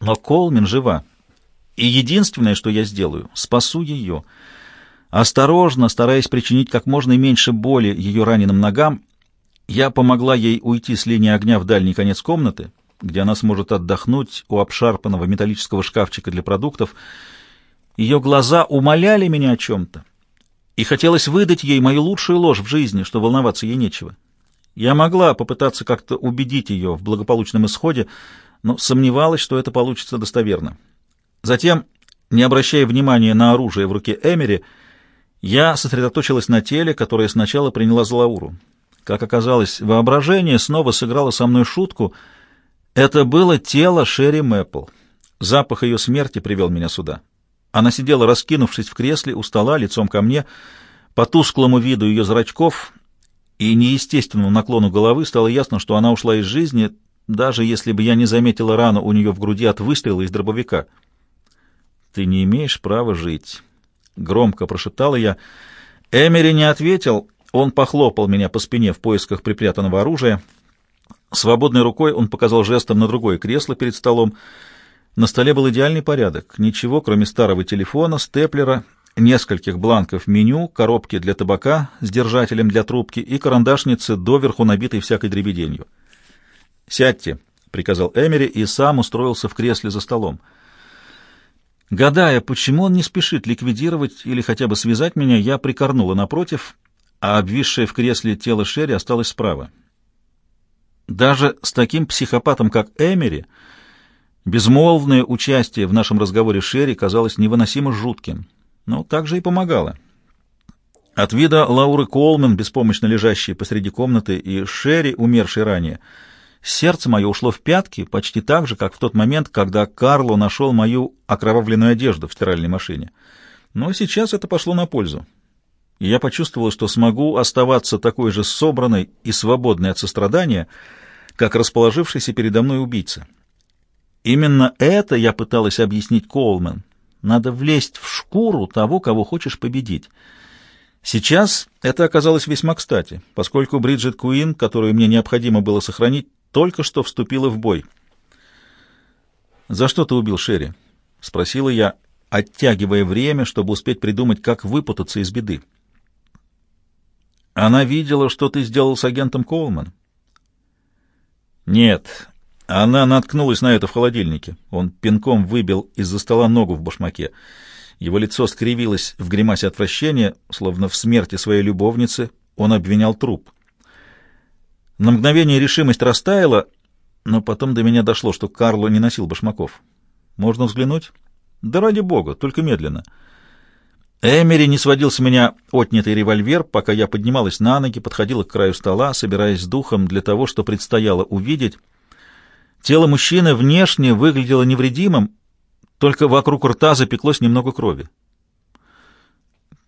Но Колмин жива. И единственное, что я сделаю, спасу ее. Осторожно, стараясь причинить как можно меньше боли ее раненым ногам, я помогла ей уйти с линии огня в дальний конец комнаты, где она сможет отдохнуть у обшарпанного металлического шкафчика для продуктов. Ее глаза умоляли меня о чем-то, и хотелось выдать ей мою лучшую ложь в жизни, что волноваться ей нечего. Я могла попытаться как-то убедить ее в благополучном исходе, но сомневалась, что это получится достоверно. Затем, не обращая внимания на оружие в руке Эмери, я сосредоточилась на теле, которое сначала приняла за Лауру. Как оказалось, воображение снова сыграло со мной шутку — это было тело Шерри Мэппл. Запах ее смерти привел меня сюда. Она сидела, раскинувшись в кресле у стола, лицом ко мне. По тусклому виду ее зрачков и неестественному наклону головы стало ясно, что она ушла из жизни, даже если бы я не заметила рану у нее в груди от выстрела из дробовика. «Ты не имеешь права жить», — громко прошептала я. Эмери не ответил, он похлопал меня по спине в поисках припрятанного оружия — Свободной рукой он показал жестом на другое кресло перед столом. На столе был идеальный порядок. Ничего, кроме старого телефона, степлера, нескольких бланков меню, коробки для табака с держателем для трубки и карандашницы, доверху набитой всякой дребеденью. «Сядьте», — приказал Эмери и сам устроился в кресле за столом. Гадая, почему он не спешит ликвидировать или хотя бы связать меня, я прикорнула напротив, а обвисшее в кресле тело Шерри осталось справа. Даже с таким психопатом, как Эмери, безмолвное участие в нашем разговоре Шерри казалось невыносимо жутким, но также и помогало. От вида Лауры Колман, беспомощно лежащей посреди комнаты, и Шерри, умершей ранее, сердце мое ушло в пятки почти так же, как в тот момент, когда Карло нашел мою окровавленную одежду в стиральной машине. Но сейчас это пошло на пользу. И я почувствовал, что смогу оставаться такой же собранной и свободной от сострадания, как расположившийся передо мной убийца. Именно это я пыталась объяснить Коулман. Надо влезть в шкуру того, кого хочешь победить. Сейчас это оказалось весьма кстати, поскольку Бриджит Куин, которую мне необходимо было сохранить, только что вступила в бой. «За что ты убил Шерри?» — спросила я, оттягивая время, чтобы успеть придумать, как выпутаться из беды. «Она видела, что ты сделал с агентом Коулман?» Нет, она наткнулась на это в холодильнике. Он пинком выбил из-за стола ногу в башмаке. Его лицо скривилось в гримасе отвращения, словно в смерти своей любовницы он обвинял труп. На мгновение решимость растаяла, но потом до меня дошло, что Карло не носил башмаков. «Можно взглянуть?» «Да ради бога, только медленно». Эмери не сводил с меня отнятый револьвер, пока я поднималась на ноги, подходила к краю стола, собираясь с духом для того, что предстояло увидеть. Тело мужчины внешне выглядело невредимым, только вокруг рта запеклось немного крови.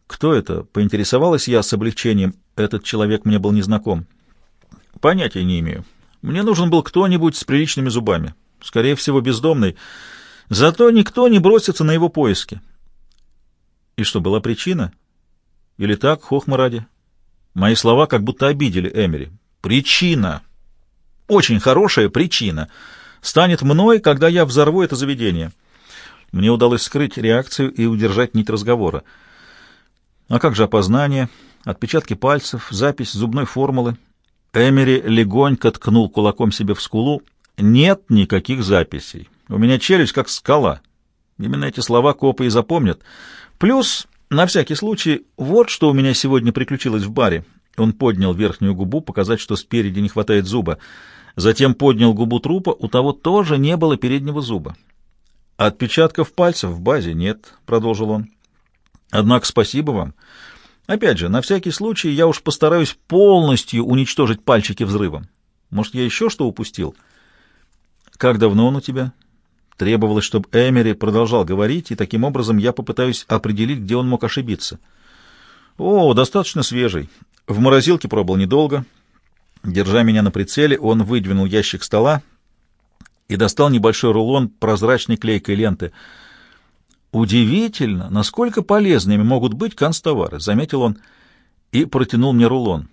«Кто это?» — поинтересовалась я с облегчением. Этот человек мне был незнаком. «Понятия не имею. Мне нужен был кто-нибудь с приличными зубами. Скорее всего, бездомный. Зато никто не бросится на его поиски. И что, была причина? Или так, хохма ради? Мои слова как будто обидели Эмери. Причина. Очень хорошая причина. Станет мной, когда я взорву это заведение. Мне удалось скрыть реакцию и удержать нить разговора. А как же опознание, отпечатки пальцев, запись зубной формулы? Эмери легонько ткнул кулаком себе в скулу. Нет никаких записей. У меня челюсть как скала. Именно эти слова копы и запомнят. Плюс, на всякий случай, вот что у меня сегодня приключилось в баре. Он поднял верхнюю губу, показать, что спереди не хватает зуба. Затем поднял губу трупа, у того тоже не было переднего зуба. «Отпечатков пальцев в базе нет», — продолжил он. «Однако спасибо вам. Опять же, на всякий случай я уж постараюсь полностью уничтожить пальчики взрывом. Может, я еще что упустил?» «Как давно он у тебя?» Требовалось, чтобы Эмери продолжал говорить, и таким образом я попытаюсь определить, где он мог ошибиться. О, достаточно свежий. В морозилке пробыл недолго. Держа меня на прицеле, он выдвинул ящик стола и достал небольшой рулон прозрачной клейкой ленты. «Удивительно, насколько полезными могут быть канцтовары», — заметил он и протянул мне рулон.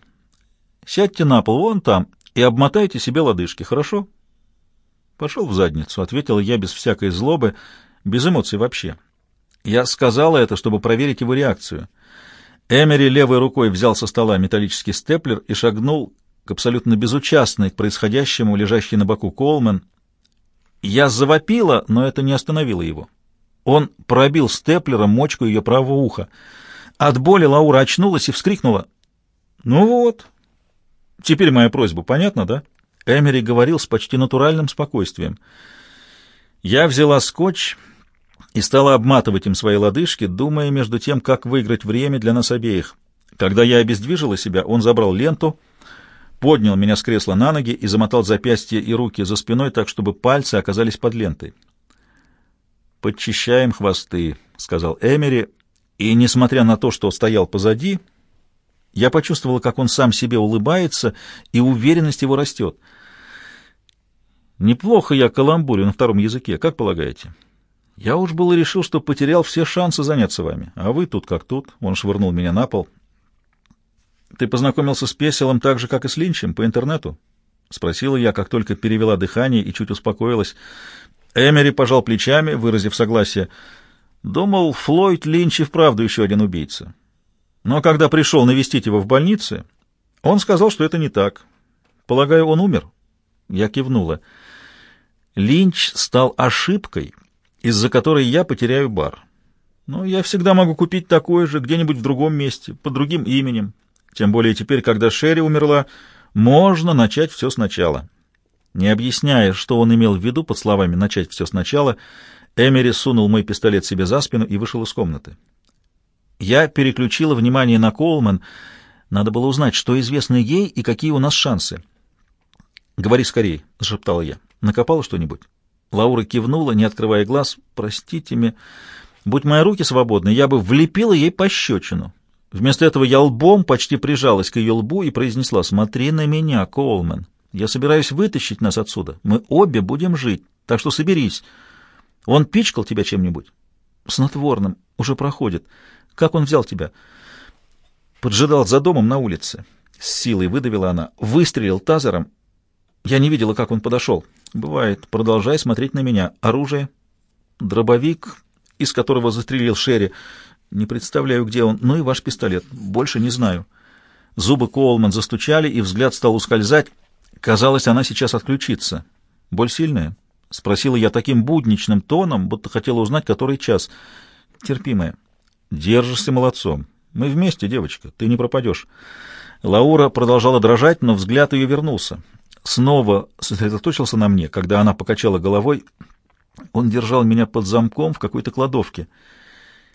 «Сядьте на пол вон там и обмотайте себе лодыжки, хорошо?» «Пошел в задницу», — ответила я без всякой злобы, без эмоций вообще. Я сказала это, чтобы проверить его реакцию. Эмери левой рукой взял со стола металлический степлер и шагнул к абсолютно безучастной к происходящему, лежащей на боку Колман. Я завопила, но это не остановило его. Он пробил степлером мочку ее правого уха. От боли Лаура очнулась и вскрикнула. «Ну вот, теперь моя просьба, понятно, да?» Эмери говорил с почти натуральным спокойствием. Я взяла скотч и стала обматывать им свои лодыжки, думая между тем, как выиграть время для нас обеих. Когда я обездвижила себя, он забрал ленту, поднял меня с кресла на ноги и замотал запястья и руки за спиной так, чтобы пальцы оказались под лентой. «Подчищаем хвосты», — сказал Эмери, и, несмотря на то, что стоял позади, я почувствовала, как он сам себе улыбается, и уверенность его растет. «Неплохо я каламбурю на втором языке, как полагаете?» Я уж было решил, что потерял все шансы заняться вами. А вы тут как тут. Он швырнул меня на пол. Ты познакомился с Песелом так же, как и с Линчем, по интернету? Спросила я, как только перевела дыхание и чуть успокоилась. Эмери пожал плечами, выразив согласие. Думал, Флойд Линч и вправду еще один убийца. Но когда пришел навестить его в больнице, он сказал, что это не так. Полагаю, он умер? Я кивнула. Линч стал ошибкой — из-за которой я потеряю бар. Но я всегда могу купить такой же где-нибудь в другом месте, под другим именем. Тем более теперь, когда Шерри умерла, можно начать все сначала. Не объясняя, что он имел в виду под словами «начать все сначала», Эмери сунул мой пистолет себе за спину и вышел из комнаты. Я переключила внимание на Колман. Надо было узнать, что известно ей и какие у нас шансы. «Говори скорее», — зашептала я. «Накопала что-нибудь?» Лаура кивнула, не открывая глаз. «Простите меня. Будь мои руки свободны, я бы влепила ей пощечину. Вместо этого я лбом почти прижалась к ее лбу и произнесла «Смотри на меня, Коулман. Я собираюсь вытащить нас отсюда. Мы обе будем жить, так что соберись. Он пичкал тебя чем-нибудь?» «Снотворным. Уже проходит. Как он взял тебя?» «Поджидал за домом на улице». С силой выдавила она. Выстрелил тазером. Я не видела, как он подошел. Бывает. Продолжай смотреть на меня. Оружие. Дробовик, из которого застрелил Шерри. Не представляю, где он. Ну и ваш пистолет. Больше не знаю. Зубы Коулман застучали, и взгляд стал ускользать. Казалось, она сейчас отключится. Боль сильная? Спросила я таким будничным тоном, будто хотела узнать, который час. Терпимая. Держишься молодцом. Мы вместе, девочка. Ты не пропадешь. Лаура продолжала дрожать, но взгляд ее вернулся снова сосредоточился на мне, когда она покачала головой. Он держал меня под замком в какой-то кладовке —